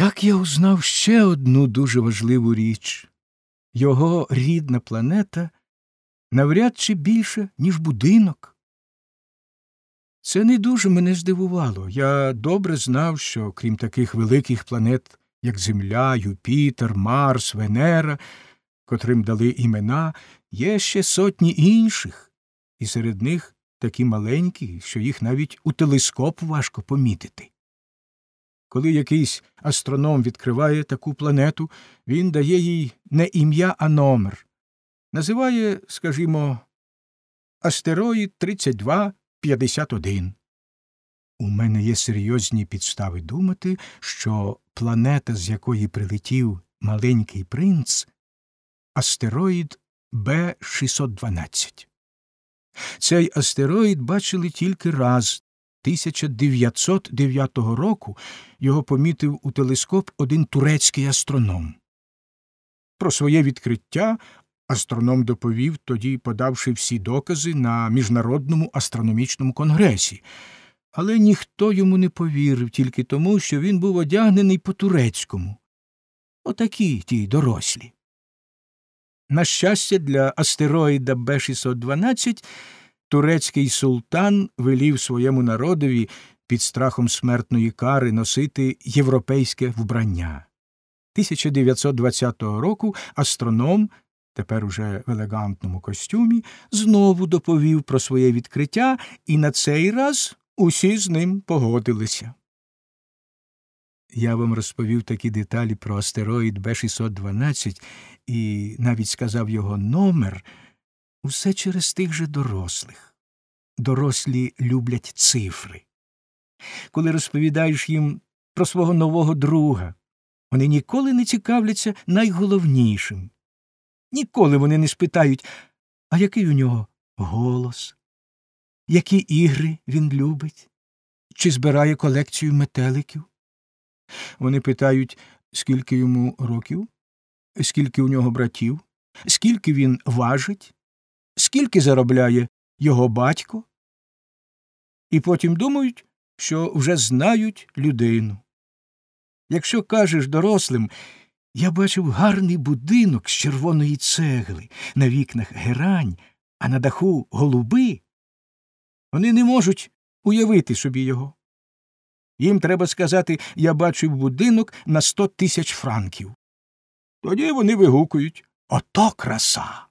Так я узнав ще одну дуже важливу річ його рідна планета навряд чи більше, ніж будинок. Це не дуже мене здивувало. Я добре знав, що крім таких великих планет, як Земля, Юпітер, Марс, Венера, котрим дали імена, є ще сотні інших, і серед них такі маленькі, що їх навіть у телескоп важко помітити. Коли якийсь астроном відкриває таку планету, він дає їй не ім'я, а номер. Називає, скажімо, астероїд 3251. У мене є серйозні підстави думати, що планета, з якої прилетів маленький принц, астероїд Б 612. Цей астероїд бачили тільки раз 1909 року його помітив у телескоп один турецький астроном. Про своє відкриття астроном доповів, тоді подавши всі докази на міжнародному астрономічному конгресі, але ніхто йому не повірив тільки тому, що він був одягнений по турецькому. Отакі ті дорослі. На щастя, для астероїда Б 612 турецький султан велів своєму народові під страхом смертної кари носити європейське вбрання. 1920 року астроном, тепер уже в елегантному костюмі, знову доповів про своє відкриття, і на цей раз усі з ним погодилися. Я вам розповів такі деталі про астероїд Б 612 і навіть сказав його номер усе через тих же дорослих. Дорослі люблять цифри. Коли розповідаєш їм про свого нового друга, вони ніколи не цікавляться найголовнішим. Ніколи вони не спитають, а який у нього голос, які ігри він любить, чи збирає колекцію метеликів. Вони питають, скільки йому років, скільки у нього братів, скільки він важить, скільки заробляє його батько, і потім думають, що вже знають людину. Якщо кажеш дорослим, я бачив гарний будинок з червоної цегли, на вікнах герань, а на даху голуби, вони не можуть уявити собі його. Їм треба сказати я бачив будинок на сто тисяч франків. Тоді вони вигукують Ото краса.